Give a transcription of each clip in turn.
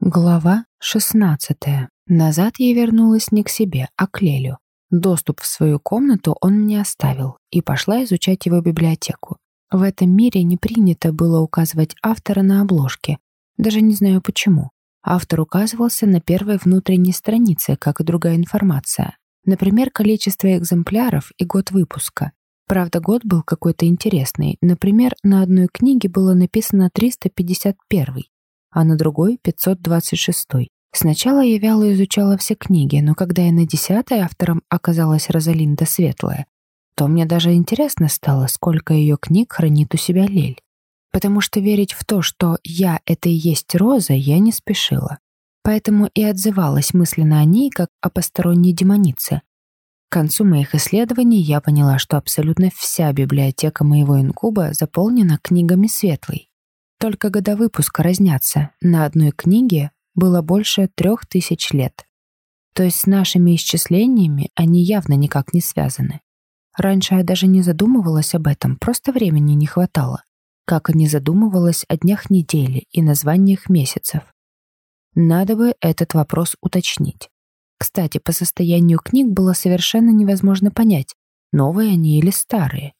Глава 16. Назад я вернулась не к себе, а к Лелю. Доступ в свою комнату он мне оставил, и пошла изучать его библиотеку. В этом мире не принято было указывать автора на обложке. Даже не знаю почему. Автор указывался на первой внутренней странице, как и другая информация. Например, количество экземпляров и год выпуска. Правда, год был какой-то интересный. Например, на одной книге было написано 351 а на другой — 526. Сначала я вяло изучала все книги, но когда я на десятой автором оказалась Розалинда Светлая, то мне даже интересно стало, сколько ее книг хранит у себя Лель. Потому что верить в то, что я — это и есть Роза, я не спешила. Поэтому и отзывалась мысленно о ней, как о посторонней демонице. К концу моих исследований я поняла, что абсолютно вся библиотека моего инкуба заполнена книгами Светлой. Только года выпуска разнятся. На одной книге было больше трех тысяч лет. То есть с нашими исчислениями они явно никак не связаны. Раньше я даже не задумывалась об этом, просто времени не хватало. Как и не задумывалась о днях недели и названиях месяцев. Надо бы этот вопрос уточнить. Кстати, по состоянию книг было совершенно невозможно понять, новые они или старые.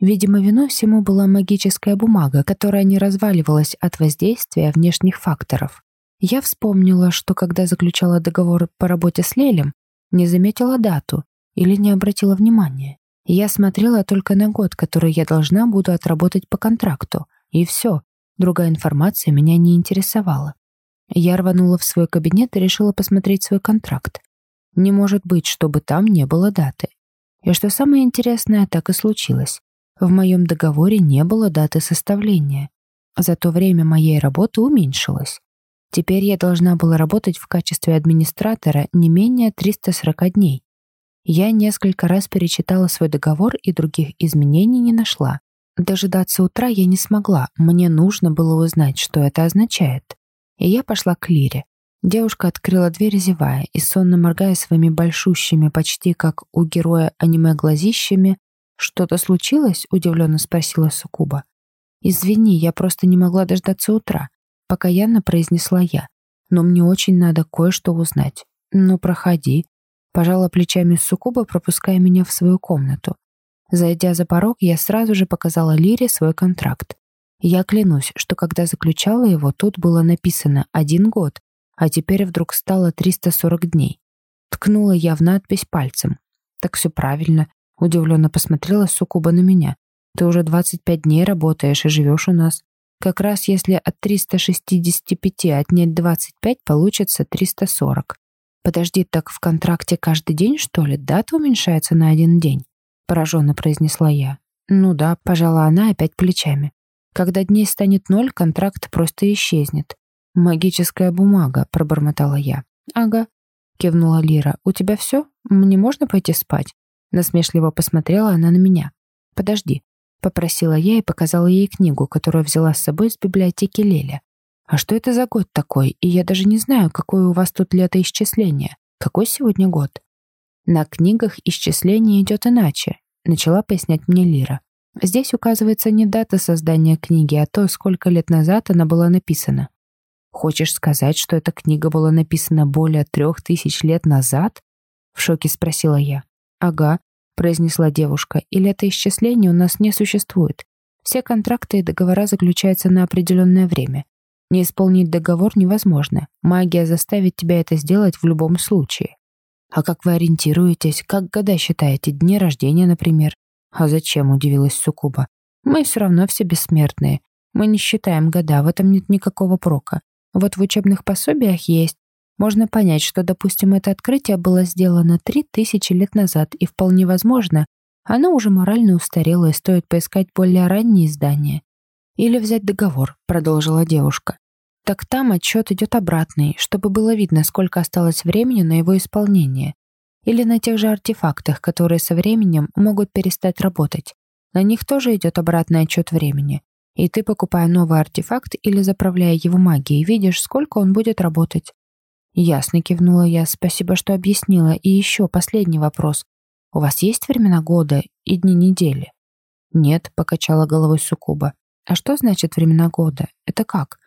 Видимо, виной всему была магическая бумага, которая не разваливалась от воздействия внешних факторов. Я вспомнила, что когда заключала договор по работе с Лелем, не заметила дату или не обратила внимания. Я смотрела только на год, который я должна буду отработать по контракту, и все, другая информация меня не интересовала. Я рванула в свой кабинет и решила посмотреть свой контракт. Не может быть, чтобы там не было даты. И что самое интересное, так и случилось. В моем договоре не было даты составления. Зато время моей работы уменьшилось. Теперь я должна была работать в качестве администратора не менее 340 дней. Я несколько раз перечитала свой договор и других изменений не нашла. Дожидаться утра я не смогла, мне нужно было узнать, что это означает. И я пошла к Лире. Девушка открыла дверь, зевая, и сонно моргая своими большущими, почти как у героя аниме глазищами, «Что-то случилось?» — удивленно спросила Сукуба. «Извини, я просто не могла дождаться утра», — покаянно произнесла я. «Но мне очень надо кое-что узнать». «Ну, проходи», — пожала плечами Сукуба, пропуская меня в свою комнату. Зайдя за порог, я сразу же показала Лире свой контракт. Я клянусь, что когда заключала его, тут было написано «один год», а теперь вдруг стало 340 дней. Ткнула я в надпись пальцем. Так все правильно. Удивленно посмотрела Сукуба на меня. «Ты уже 25 дней работаешь и живешь у нас. Как раз если от 365 отнять 25, получится 340. Подожди, так в контракте каждый день, что ли, дата уменьшается на один день?» Пораженно произнесла я. «Ну да», пожала она опять плечами. «Когда дней станет ноль, контракт просто исчезнет». «Магическая бумага», — пробормотала я. «Ага», — кивнула Лира. «У тебя все? Мне можно пойти спать?» Насмешливо посмотрела она на меня. «Подожди», — попросила я и показала ей книгу, которую взяла с собой с библиотеки Леля. «А что это за год такой? И я даже не знаю, какое у вас тут летоисчисление. Какой сегодня год?» «На книгах исчисление идет иначе», — начала пояснять мне Лира. «Здесь указывается не дата создания книги, а то, сколько лет назад она была написана». «Хочешь сказать, что эта книга была написана более трех тысяч лет назад?» — в шоке спросила я. «Ага», — произнесла девушка, — «или это исчисление у нас не существует. Все контракты и договора заключаются на определенное время. Не исполнить договор невозможно. Магия заставит тебя это сделать в любом случае. А как вы ориентируетесь? Как года считаете? Дни рождения, например? А зачем, удивилась Сукуба. Мы все равно все бессмертные. Мы не считаем года, в этом нет никакого прока. Вот в учебных пособиях есть, можно понять, что, допустим, это открытие было сделано три тысячи лет назад, и вполне возможно, оно уже морально устарело и стоит поискать более ранние издания. Или взять договор, продолжила девушка. Так там отчет идет обратный, чтобы было видно, сколько осталось времени на его исполнение. Или на тех же артефактах, которые со временем могут перестать работать. На них тоже идет обратный отчет времени. И ты, покупая новый артефакт или заправляя его магией, видишь, сколько он будет работать. Ясно кивнула я. Спасибо, что объяснила. И еще последний вопрос. У вас есть времена года и дни недели? Нет, покачала головой Сукуба. А что значит времена года? Это как?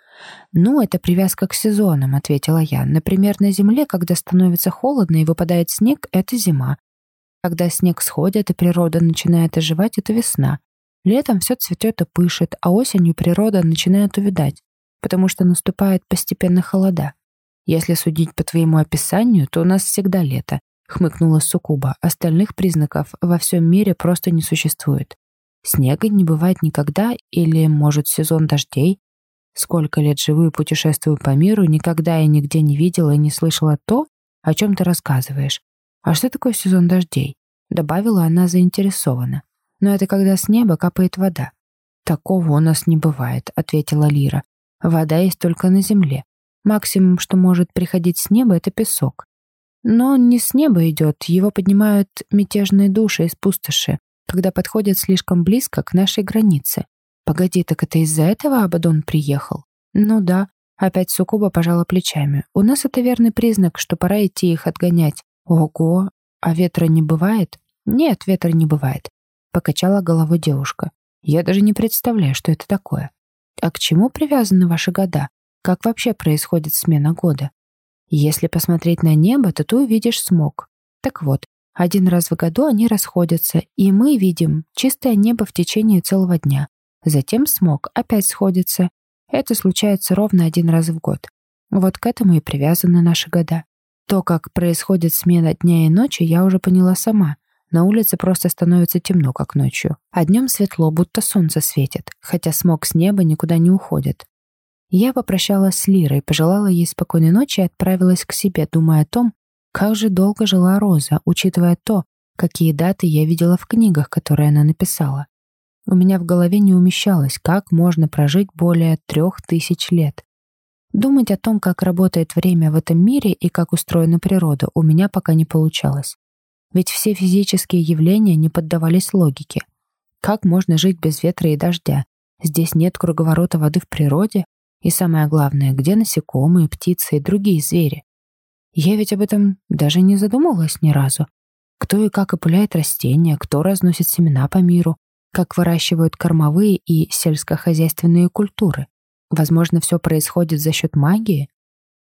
«Ну, это привязка к сезонам», — ответила я. «Например, на Земле, когда становится холодно и выпадает снег, это зима. Когда снег сходит и природа начинает оживать, это весна. Летом все цветет и пышет, а осенью природа начинает увядать, потому что наступает постепенно холода. Если судить по твоему описанию, то у нас всегда лето, хмыкнула Сукуба. Остальных признаков во всем мире просто не существует. Снега не бывает никогда или, может, сезон дождей? Сколько лет живу и путешествую по миру, никогда и нигде не видела и не слышала то, о чем ты рассказываешь. А что такое сезон дождей? Добавила она заинтересованно. Но это когда с неба капает вода. Такого у нас не бывает, ответила Лира. Вода есть только на земле. Максимум, что может приходить с неба, это песок. Но он не с неба идет, его поднимают мятежные души из пустоши, когда подходят слишком близко к нашей границе. Погоди, так это из-за этого Абадон приехал? Ну да. Опять Сукуба пожала плечами. У нас это верный признак, что пора идти их отгонять. Ого, а ветра не бывает? Нет, ветра не бывает. Покачала головой девушка. Я даже не представляю, что это такое. А к чему привязаны ваши года? Как вообще происходит смена года? Если посмотреть на небо, то ты увидишь смог. Так вот, один раз в году они расходятся, и мы видим чистое небо в течение целого дня. Затем смог опять сходится. Это случается ровно один раз в год. Вот к этому и привязаны наши года. То, как происходит смена дня и ночи, я уже поняла сама. На улице просто становится темно, как ночью. А днем светло, будто солнце светит, хотя смог с неба никуда не уходит. Я попрощалась с Лирой, пожелала ей спокойной ночи и отправилась к себе, думая о том, как же долго жила Роза, учитывая то, какие даты я видела в книгах, которые она написала. У меня в голове не умещалось, как можно прожить более трех тысяч лет. Думать о том, как работает время в этом мире и как устроена природа, у меня пока не получалось. Ведь все физические явления не поддавались логике. Как можно жить без ветра и дождя? Здесь нет круговорота воды в природе. И самое главное, где насекомые, птицы и другие звери? Я ведь об этом даже не задумывалась ни разу. Кто и как опыляет растения, кто разносит семена по миру, как выращивают кормовые и сельскохозяйственные культуры. Возможно, все происходит за счет магии?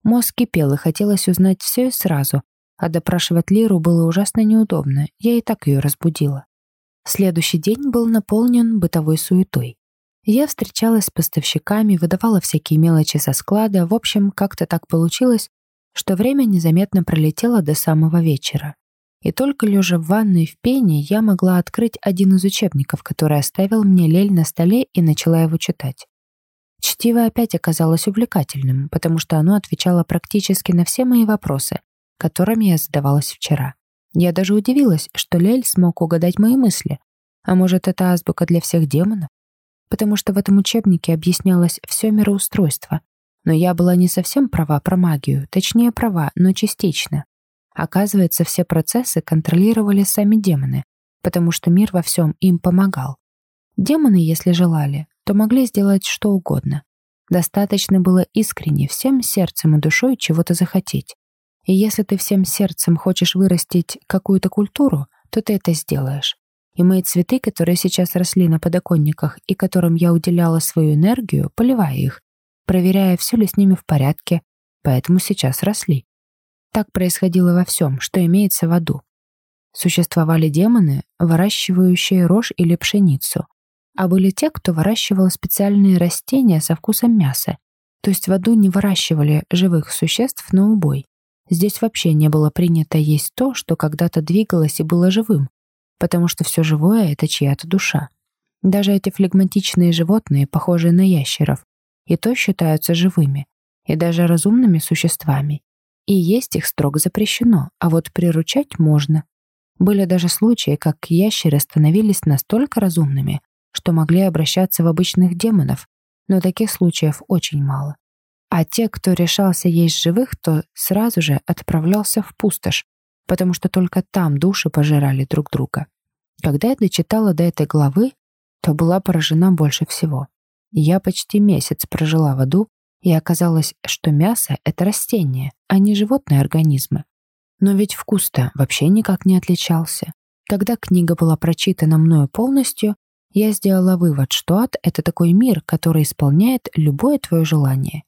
Мозг кипел, и хотелось узнать все и сразу, а допрашивать Лиру было ужасно неудобно, я и так ее разбудила. Следующий день был наполнен бытовой суетой. Я встречалась с поставщиками, выдавала всякие мелочи со склада, в общем, как-то так получилось, что время незаметно пролетело до самого вечера. И только лежа в ванной в пене, я могла открыть один из учебников, который оставил мне Лель на столе и начала его читать. Чтиво опять оказалось увлекательным, потому что оно отвечало практически на все мои вопросы, которыми я задавалась вчера. Я даже удивилась, что Лель смог угадать мои мысли. А может, это азбука для всех демонов? Потому что в этом учебнике объяснялось все мироустройство. Но я была не совсем права про магию, точнее права, но частично. Оказывается, все процессы контролировали сами демоны, потому что мир во всем им помогал. Демоны, если желали, то могли сделать что угодно. Достаточно было искренне, всем сердцем и душой чего-то захотеть. И если ты всем сердцем хочешь вырастить какую-то культуру, то ты это сделаешь. И мои цветы, которые сейчас росли на подоконниках и которым я уделяла свою энергию, поливая их, проверяя, все ли с ними в порядке, поэтому сейчас росли. Так происходило во всем, что имеется в аду. Существовали демоны, выращивающие рожь или пшеницу, а были те, кто выращивал специальные растения со вкусом мяса. То есть в аду не выращивали живых существ на убой. Здесь вообще не было принято есть то, что когда-то двигалось и было живым, потому что все живое — это чья-то душа. Даже эти флегматичные животные, похожие на ящеров, и то считаются живыми, и даже разумными существами. И есть их строго запрещено, а вот приручать можно. Были даже случаи, как ящеры становились настолько разумными, что могли обращаться в обычных демонов, но таких случаев очень мало. А те, кто решался есть живых, то сразу же отправлялся в пустошь, потому что только там души пожирали друг друга. Когда я дочитала до этой главы, то была поражена больше всего. Я почти месяц прожила в аду, и оказалось, что мясо — это растение, а не животные организмы. Но ведь вкус-то вообще никак не отличался. Когда книга была прочитана мною полностью, я сделала вывод, что ад — это такой мир, который исполняет любое твое желание.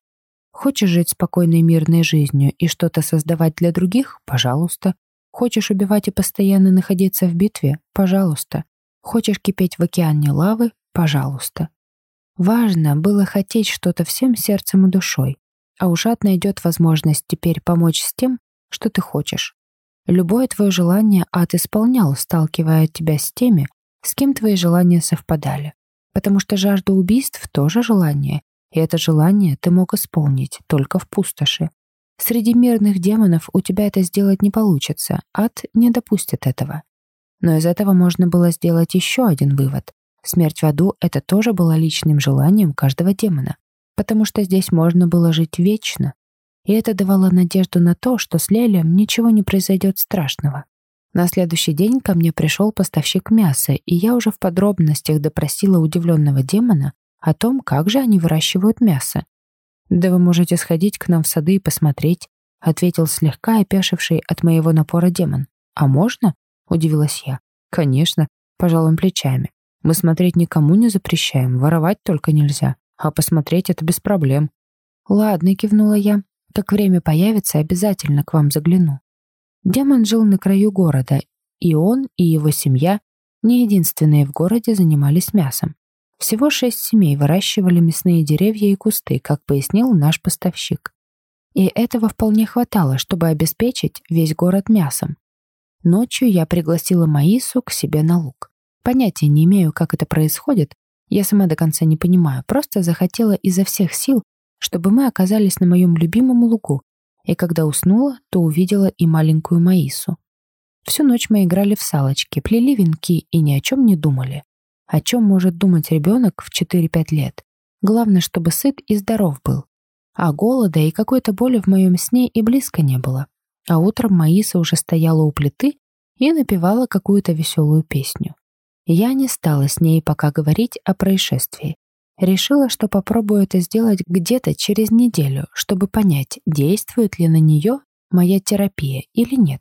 Хочешь жить спокойной мирной жизнью и что-то создавать для других? Пожалуйста. Хочешь убивать и постоянно находиться в битве? Пожалуйста. Хочешь кипеть в океане лавы? Пожалуйста. Важно было хотеть что-то всем сердцем и душой, а уж ад найдет возможность теперь помочь с тем, что ты хочешь. Любое твое желание ад исполнял, сталкивая тебя с теми, с кем твои желания совпадали. Потому что жажда убийств тоже желание, и это желание ты мог исполнить только в пустоши. Среди мирных демонов у тебя это сделать не получится, ад не допустит этого. Но из этого можно было сделать еще один вывод. Смерть в аду — это тоже было личным желанием каждого демона, потому что здесь можно было жить вечно. И это давало надежду на то, что с Лелем ничего не произойдет страшного. На следующий день ко мне пришел поставщик мяса, и я уже в подробностях допросила удивленного демона о том, как же они выращивают мясо. «Да вы можете сходить к нам в сады и посмотреть», ответил слегка опешивший от моего напора демон. «А можно?» — удивилась я. «Конечно», — пожал он плечами. «Мы смотреть никому не запрещаем, воровать только нельзя, а посмотреть это без проблем». «Ладно», — кивнула я. «Как время появится, обязательно к вам загляну». Демон жил на краю города, и он, и его семья не единственные в городе занимались мясом. Всего шесть семей выращивали мясные деревья и кусты, как пояснил наш поставщик. И этого вполне хватало, чтобы обеспечить весь город мясом. Ночью я пригласила Маису к себе на луг. Понятия не имею, как это происходит, я сама до конца не понимаю, просто захотела изо всех сил, чтобы мы оказались на моем любимом лугу, и когда уснула, то увидела и маленькую Маису. Всю ночь мы играли в салочки, плели венки и ни о чем не думали. О чем может думать ребенок в 4-5 лет? Главное, чтобы сыт и здоров был. А голода и какой-то боли в моем сне и близко не было. А утром Маиса уже стояла у плиты и напевала какую-то веселую песню. Я не стала с ней пока говорить о происшествии. Решила, что попробую это сделать где-то через неделю, чтобы понять, действует ли на нее моя терапия или нет.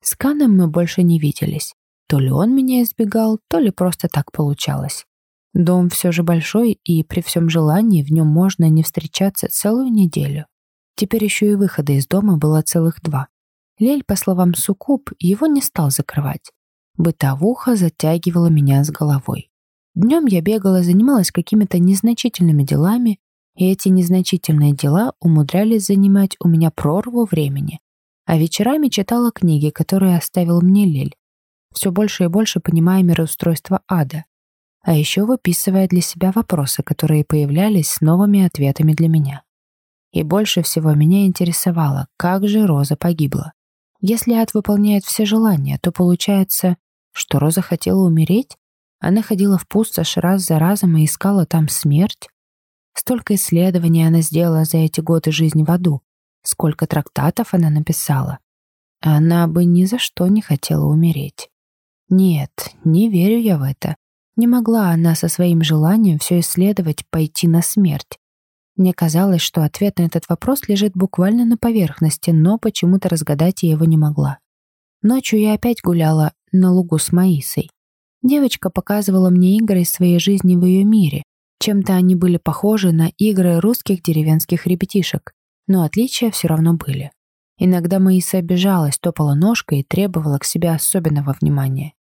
С Каном мы больше не виделись. То ли он меня избегал, то ли просто так получалось. Дом все же большой, и при всем желании в нем можно не встречаться целую неделю. Теперь еще и выхода из дома было целых два. Лель, по словам Сукуб, его не стал закрывать. Бытовуха затягивала меня с головой. Днем я бегала, занималась какими-то незначительными делами, и эти незначительные дела умудрялись занимать у меня прорву времени. А вечерами читала книги, которые оставил мне Лель, все больше и больше понимая мироустройство ада, а еще выписывая для себя вопросы, которые появлялись с новыми ответами для меня. И больше всего меня интересовало, как же Роза погибла. Если ад выполняет все желания, то получается, что Роза хотела умереть? Она ходила в пустошь раз за разом и искала там смерть? Столько исследований она сделала за эти годы жизни в аду. Сколько трактатов она написала. Она бы ни за что не хотела умереть. Нет, не верю я в это. Не могла она со своим желанием все исследовать, пойти на смерть. Мне казалось, что ответ на этот вопрос лежит буквально на поверхности, но почему-то разгадать я его не могла. Ночью я опять гуляла на лугу с Маисой. Девочка показывала мне игры из своей жизни в ее мире. Чем-то они были похожи на игры русских деревенских ребятишек, но отличия все равно были. Иногда Маиса обижалась, топала ножкой и требовала к себе особенного внимания.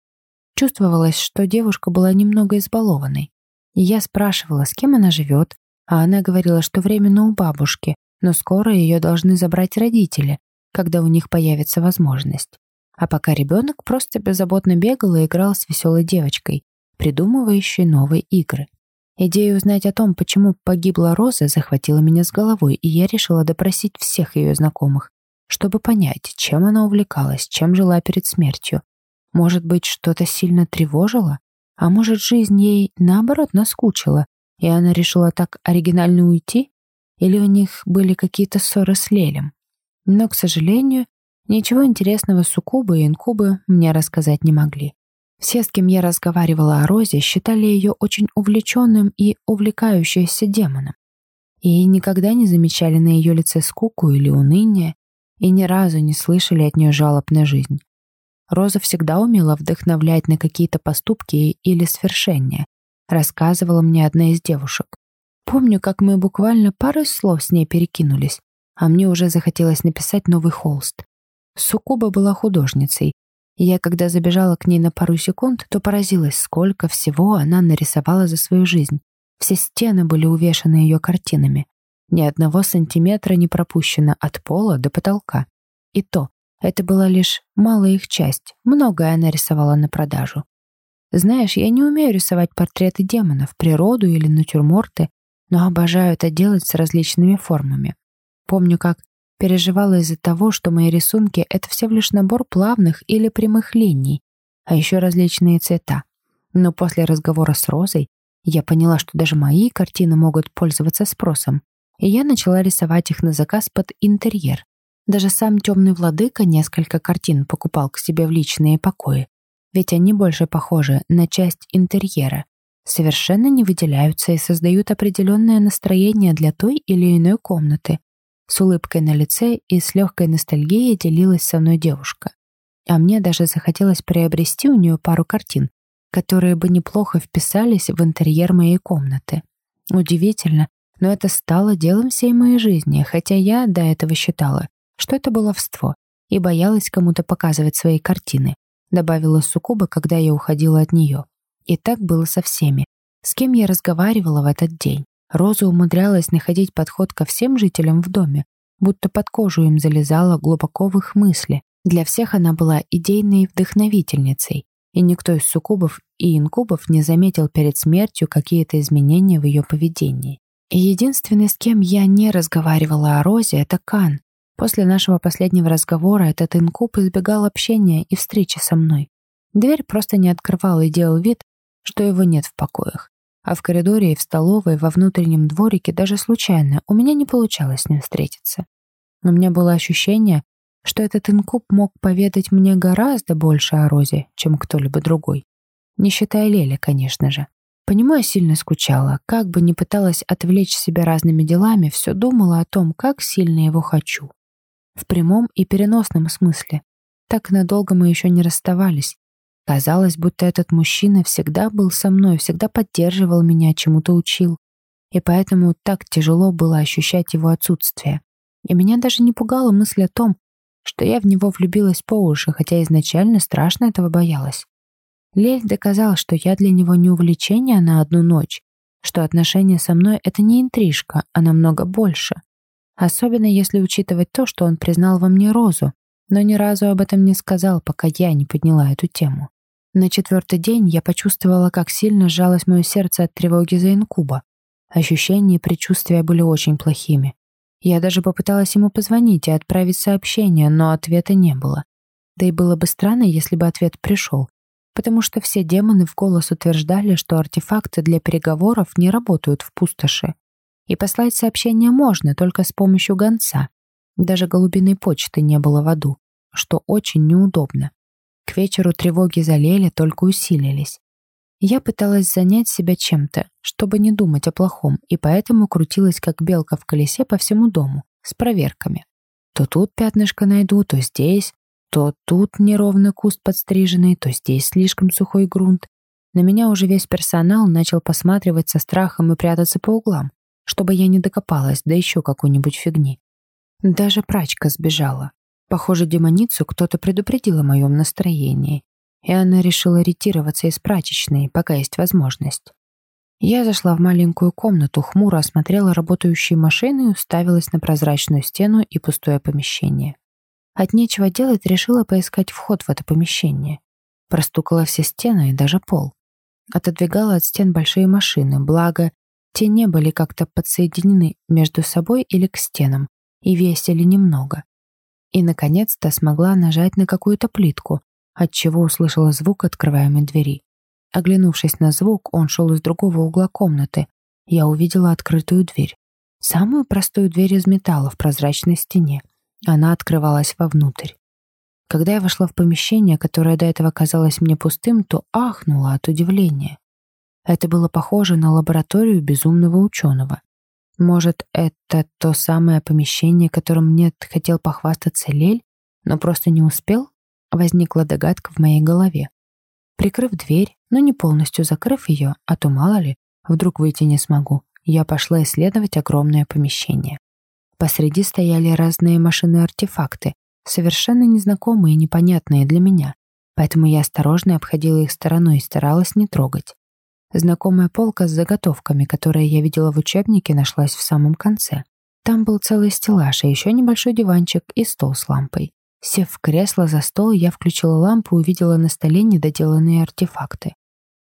Чувствовалось, что девушка была немного избалованной. И я спрашивала, с кем она живет, а она говорила, что временно у бабушки, но скоро ее должны забрать родители, когда у них появится возможность. А пока ребенок просто беззаботно бегал и играл с веселой девочкой, придумывающей новые игры. Идея узнать о том, почему погибла Роза, захватила меня с головой, и я решила допросить всех ее знакомых, чтобы понять, чем она увлекалась, чем жила перед смертью. Может быть, что-то сильно тревожило? А может, жизнь ей, наоборот, наскучила, и она решила так оригинально уйти? Или у них были какие-то ссоры с Лелем? Но, к сожалению, ничего интересного суккубы и инкубы мне рассказать не могли. Все, с кем я разговаривала о Розе, считали ее очень увлеченным и увлекающимся демоном. И никогда не замечали на ее лице скуку или уныние, и ни разу не слышали от нее жалоб на жизнь. Роза всегда умела вдохновлять на какие-то поступки или свершения, рассказывала мне одна из девушек. Помню, как мы буквально пару слов с ней перекинулись, а мне уже захотелось написать новый холст. Сукуба была художницей, и я, когда забежала к ней на пару секунд, то поразилась, сколько всего она нарисовала за свою жизнь. Все стены были увешаны ее картинами. Ни одного сантиметра не пропущено от пола до потолка. И то, это была лишь малая их часть, многое она рисовала на продажу. Знаешь, я не умею рисовать портреты демонов, природу или натюрморты, но обожаю это делать с различными формами. Помню, как переживала из-за того, что мои рисунки — это всего лишь набор плавных или прямых линий, а еще различные цвета. Но после разговора с Розой я поняла, что даже мои картины могут пользоваться спросом, и я начала рисовать их на заказ под интерьер. Даже сам темный владыка несколько картин покупал к себе в личные покои, ведь они больше похожи на часть интерьера, совершенно не выделяются и создают определенное настроение для той или иной комнаты. С улыбкой на лице и с легкой ностальгией делилась со мной девушка. А мне даже захотелось приобрести у нее пару картин, которые бы неплохо вписались в интерьер моей комнаты. Удивительно, но это стало делом всей моей жизни, хотя я до этого считала, что это баловство, и боялась кому-то показывать свои картины, добавила Сукуба, когда я уходила от нее. И так было со всеми, с кем я разговаривала в этот день. Роза умудрялась находить подход ко всем жителям в доме, будто под кожу им залезала глубоко в их мысли. Для всех она была идейной вдохновительницей, и никто из суккубов и инкубов не заметил перед смертью какие-то изменения в ее поведении. Единственный, с кем я не разговаривала о Розе, это Кан, После нашего последнего разговора этот инкуб избегал общения и встречи со мной. Дверь просто не открывал и делал вид, что его нет в покоях. А в коридоре и в столовой, во внутреннем дворике даже случайно у меня не получалось с ним встретиться. У меня было ощущение, что этот инкуб мог поведать мне гораздо больше о Розе, чем кто-либо другой. Не считая Лели, конечно же. По нему я сильно скучала. Как бы ни пыталась отвлечь себя разными делами, все думала о том, как сильно его хочу. В прямом и переносном смысле. Так надолго мы еще не расставались. Казалось, будто этот мужчина всегда был со мной, всегда поддерживал меня, чему-то учил. И поэтому так тяжело было ощущать его отсутствие. И меня даже не пугала мысль о том, что я в него влюбилась по уши, хотя изначально страшно этого боялась. Лель доказал, что я для него не увлечение на одну ночь, что отношения со мной — это не интрижка, а намного больше. Особенно если учитывать то, что он признал во мне Розу, но ни разу об этом не сказал, пока я не подняла эту тему. На четвертый день я почувствовала, как сильно сжалось мое сердце от тревоги за инкуба. Ощущения и предчувствия были очень плохими. Я даже попыталась ему позвонить и отправить сообщение, но ответа не было. Да и было бы странно, если бы ответ пришел, потому что все демоны в голос утверждали, что артефакты для переговоров не работают в пустоши. И послать сообщение можно только с помощью гонца. Даже голубиной почты не было в аду, что очень неудобно. К вечеру тревоги за Леля только усилились. Я пыталась занять себя чем-то, чтобы не думать о плохом, и поэтому крутилась как белка в колесе по всему дому, с проверками. То тут пятнышко найду, то здесь, то тут неровно куст подстриженный, то здесь слишком сухой грунт. На меня уже весь персонал начал посматривать со страхом и прятаться по углам чтобы я не докопалась до еще какой-нибудь фигни. Даже прачка сбежала. Похоже, демоницу кто-то предупредил о моем настроении, и она решила ретироваться из прачечной, пока есть возможность. Я зашла в маленькую комнату, хмуро осмотрела работающие машины и уставилась на прозрачную стену и пустое помещение. От нечего делать решила поискать вход в это помещение. Простукала все стены и даже пол. Отодвигала от стен большие машины, благо те не были как-то подсоединены между собой или к стенам и весили немного. И, наконец-то, смогла нажать на какую-то плитку, отчего услышала звук открываемой двери. Оглянувшись на звук, он шел из другого угла комнаты. Я увидела открытую дверь. Самую простую дверь из металла в прозрачной стене. Она открывалась вовнутрь. Когда я вошла в помещение, которое до этого казалось мне пустым, то ахнула от удивления. Это было похоже на лабораторию безумного ученого. Может, это то самое помещение, которым мне хотел похвастаться Лель, но просто не успел? Возникла догадка в моей голове. Прикрыв дверь, но не полностью закрыв ее, а то мало ли, вдруг выйти не смогу, я пошла исследовать огромное помещение. Посреди стояли разные машины-артефакты, совершенно незнакомые и непонятные для меня, поэтому я осторожно обходила их стороной и старалась не трогать. Знакомая полка с заготовками, которые я видела в учебнике, нашлась в самом конце. Там был целый стеллаж, а еще небольшой диванчик и стол с лампой. Сев в кресло за стол, я включила лампу и увидела на столе недоделанные артефакты.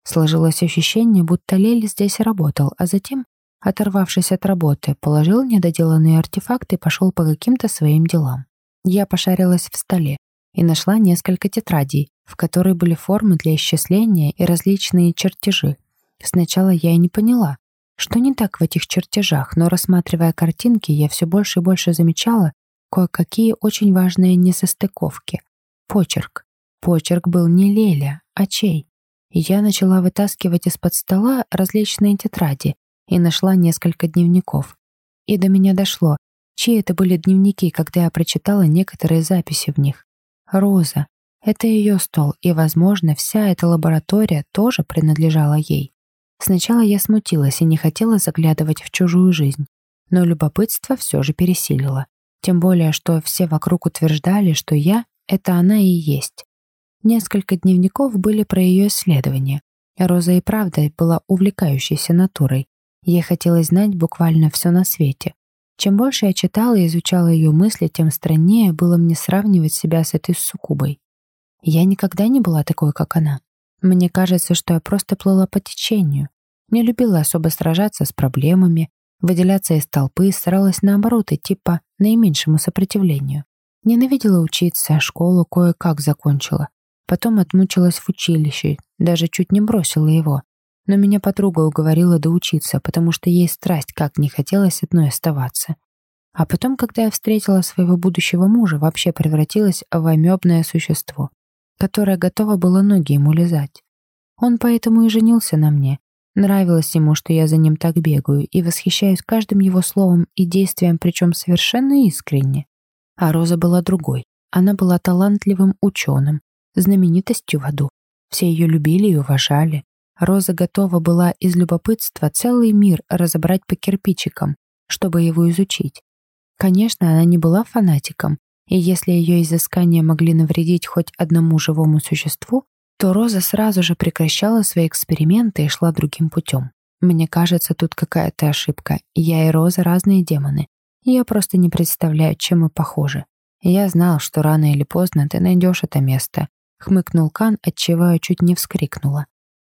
Сложилось ощущение, будто Лель здесь работал, а затем, оторвавшись от работы, положил недоделанные артефакты и пошел по каким-то своим делам. Я пошарилась в столе и нашла несколько тетрадей, в которые были формы для исчисления и различные чертежи. Сначала я и не поняла, что не так в этих чертежах, но рассматривая картинки, я все больше и больше замечала кое-какие очень важные несостыковки. Почерк. Почерк был не Леля, а чей? Я начала вытаскивать из-под стола различные тетради и нашла несколько дневников. И до меня дошло, чьи это были дневники, когда я прочитала некоторые записи в них. Роза. Это ее стол, и, возможно, вся эта лаборатория тоже принадлежала ей. Сначала я смутилась и не хотела заглядывать в чужую жизнь, но любопытство все же пересилило. Тем более, что все вокруг утверждали, что я — это она и есть. Несколько дневников были про ее исследования. Роза и правда была увлекающейся натурой. Ей хотелось знать буквально все на свете. Чем больше я читала и изучала ее мысли, тем страннее было мне сравнивать себя с этой суккубой. Я никогда не была такой, как она. Мне кажется, что я просто плыла по течению. Не любила особо сражаться с проблемами, выделяться из толпы, старалась наоборот идти по наименьшему сопротивлению. Ненавидела учиться, школу кое-как закончила. Потом отмучилась в училище, даже чуть не бросила его. Но меня подруга уговорила доучиться, потому что ей страсть как не хотелось одной оставаться. А потом, когда я встретила своего будущего мужа, вообще превратилась в амебное существо которое готово было ноги ему лизать. Он поэтому и женился на мне. Нравилось ему, что я за ним так бегаю, и восхищаюсь каждым его словом и действием, причем совершенно искренне. А Роза была другой. Она была талантливым ученым, знаменитостью в аду. Все ее любили и уважали. Роза готова была из любопытства целый мир разобрать по кирпичикам, чтобы его изучить. Конечно, она не была фанатиком, и если ее изыскания могли навредить хоть одному живому существу, то Роза сразу же прекращала свои эксперименты и шла другим путем. Мне кажется, тут какая-то ошибка. Я и Роза разные демоны. Я просто не представляю, чем мы похожи. Я знал, что рано или поздно ты найдешь это место. Хмыкнул Кан, отчего я чуть не вскрикнула.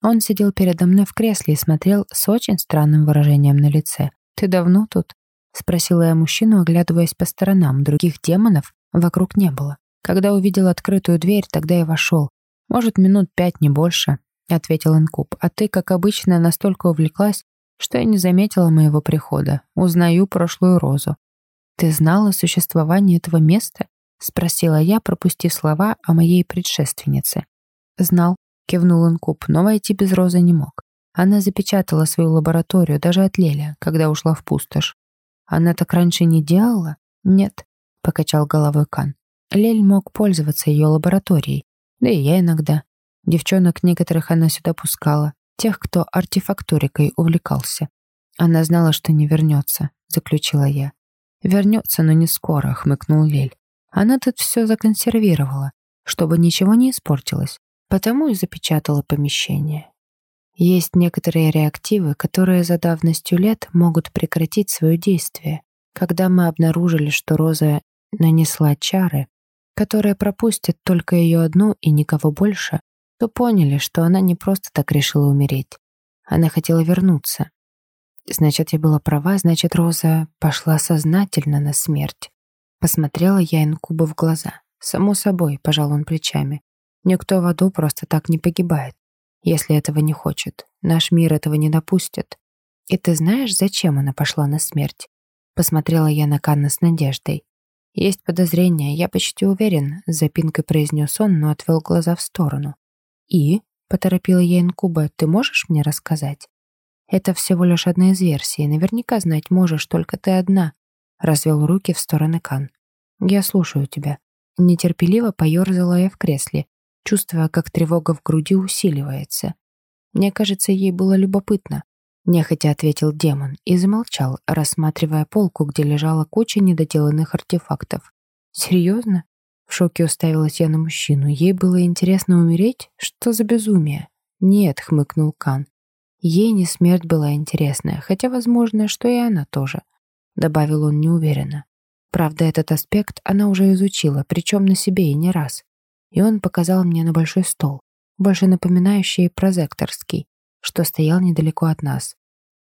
Он сидел передо мной в кресле и смотрел с очень странным выражением на лице. «Ты давно тут?» — спросила я мужчину, оглядываясь по сторонам. Других демонов Вокруг не было. Когда увидел открытую дверь, тогда и вошел. Может, минут пять, не больше, — ответил Инкуб. А ты, как обычно, настолько увлеклась, что я не заметила моего прихода. Узнаю прошлую розу. Ты знала о существовании этого места? — спросила я, пропустив слова о моей предшественнице. «Знал», — кивнул Инкуб, но войти без розы не мог. Она запечатала свою лабораторию даже от Леля, когда ушла в пустошь. Она так раньше не делала? Нет покачал головой Кан. Лель мог пользоваться ее лабораторией, да и я иногда. Девчонок некоторых она сюда пускала, тех, кто артефакторикой увлекался. Она знала, что не вернется, заключила я. Вернется, но не скоро, хмыкнул Лель. Она тут все законсервировала, чтобы ничего не испортилось, потому и запечатала помещение. Есть некоторые реактивы, которые за давностью лет могут прекратить свое действие. Когда мы обнаружили, что Роза нанесла чары, которые пропустят только ее одну и никого больше, то поняли, что она не просто так решила умереть. Она хотела вернуться. Значит, я была права, значит, Роза пошла сознательно на смерть. Посмотрела я инкуба в глаза. Само собой, пожал он плечами. Никто в аду просто так не погибает, если этого не хочет. Наш мир этого не допустит. И ты знаешь, зачем она пошла на смерть? Посмотрела я на Канна с надеждой. «Есть подозрение, я почти уверен», — с запинкой произнес он, но отвел глаза в сторону. «И?» — поторопила я инкуба. «Ты можешь мне рассказать?» «Это всего лишь одна из версий. Наверняка знать можешь только ты одна», — развел руки в стороны Кан. «Я слушаю тебя». Нетерпеливо поерзала я в кресле, чувствуя, как тревога в груди усиливается. Мне кажется, ей было любопытно. Нехотя ответил демон и замолчал, рассматривая полку, где лежала куча недоделанных артефактов. «Серьезно?» В шоке уставилась я на мужчину. Ей было интересно умереть? Что за безумие? «Нет», — хмыкнул Кан. Ей не смерть была интересная, хотя, возможно, что и она тоже, добавил он неуверенно. Правда, этот аспект она уже изучила, причем на себе и не раз. И он показал мне на большой стол, больше напоминающий прозекторский, что стоял недалеко от нас.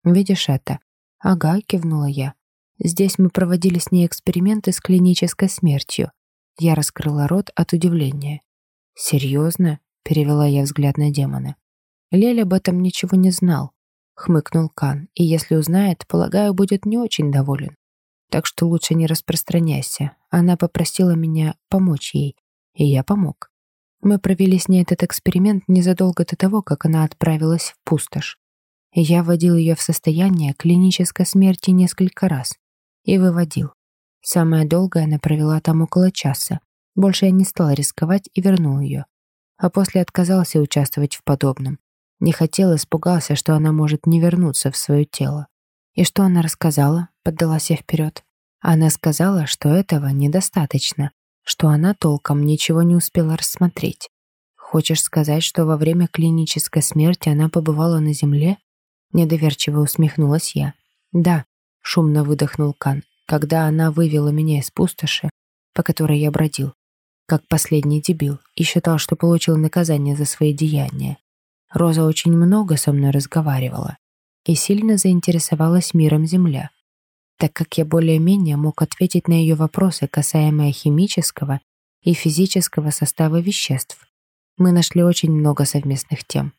«Видишь это?» «Ага», — кивнула я. «Здесь мы проводили с ней эксперименты с клинической смертью». Я раскрыла рот от удивления. «Серьезно?» — перевела я взгляд на демона. Лель об этом ничего не знал, хмыкнул Кан, и если узнает, полагаю, будет не очень доволен. Так что лучше не распространяйся. Она попросила меня помочь ей, и я помог. Мы провели с ней этот эксперимент незадолго до того, как она отправилась в пустошь. Я вводил ее в состояние клинической смерти несколько раз и выводил. Самое долгое она провела там около часа. Больше я не стал рисковать и вернул ее. А после отказался участвовать в подобном. Не хотел, испугался, что она может не вернуться в свое тело. И что она рассказала, поддалась я вперед. Она сказала, что этого недостаточно, что она толком ничего не успела рассмотреть. Хочешь сказать, что во время клинической смерти она побывала на земле? Недоверчиво усмехнулась я. Да, шумно выдохнул Кан, когда она вывела меня из пустоши, по которой я бродил, как последний дебил, и считал, что получил наказание за свои деяния. Роза очень много со мной разговаривала и сильно заинтересовалась миром Земля, так как я более-менее мог ответить на ее вопросы, касаемые химического и физического состава веществ. Мы нашли очень много совместных тем.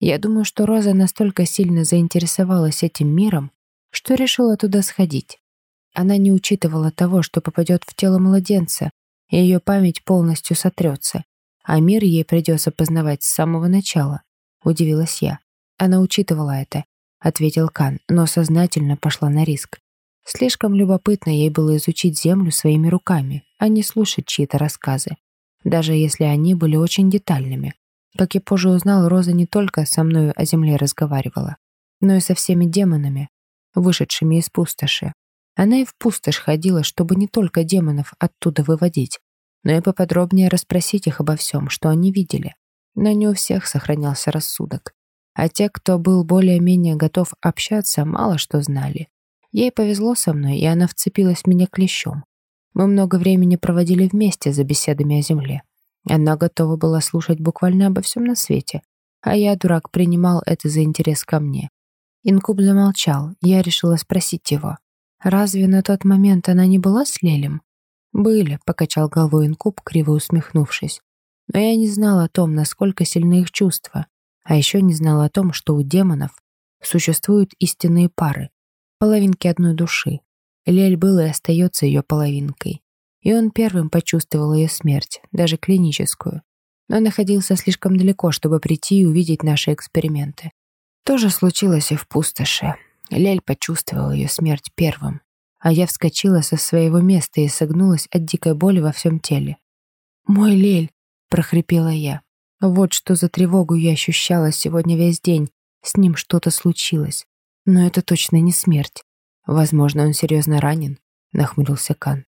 Я думаю, что Роза настолько сильно заинтересовалась этим миром, что решила туда сходить. Она не учитывала того, что попадет в тело младенца, и ее память полностью сотрется, а мир ей придется познавать с самого начала. Удивилась я. Она учитывала это, ответил Кан, но сознательно пошла на риск. Слишком любопытно ей было изучить Землю своими руками, а не слушать чьи-то рассказы, даже если они были очень детальными. Как я позже узнал, Роза не только со мною о Земле разговаривала, но и со всеми демонами, вышедшими из пустоши. Она и в пустошь ходила, чтобы не только демонов оттуда выводить, но и поподробнее расспросить их обо всем, что они видели но не у всех сохранялся рассудок. А те, кто был более-менее готов общаться, мало что знали. Ей повезло со мной, и она вцепилась в меня клещом. Мы много времени проводили вместе за беседами о земле. Она готова была слушать буквально обо всем на свете, а я, дурак, принимал это за интерес ко мне. Инкуб замолчал, я решила спросить его. «Разве на тот момент она не была с Лелем?» «Были», — покачал головой Инкуб, криво усмехнувшись. Но я не знал о том, насколько сильны их чувства, а еще не знал о том, что у демонов существуют истинные пары, половинки одной души. Лель был и остается ее половинкой. И он первым почувствовал ее смерть, даже клиническую. Но находился слишком далеко, чтобы прийти и увидеть наши эксперименты. То же случилось и в пустоши. Лель почувствовал ее смерть первым, а я вскочила со своего места и согнулась от дикой боли во всем теле. «Мой Лель!» прохрипела я. Вот что за тревогу я ощущала сегодня весь день. С ним что-то случилось. Но это точно не смерть. Возможно, он серьезно ранен, нахмурился Кан.